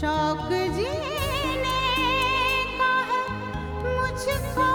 शौक जीने का है मुझको।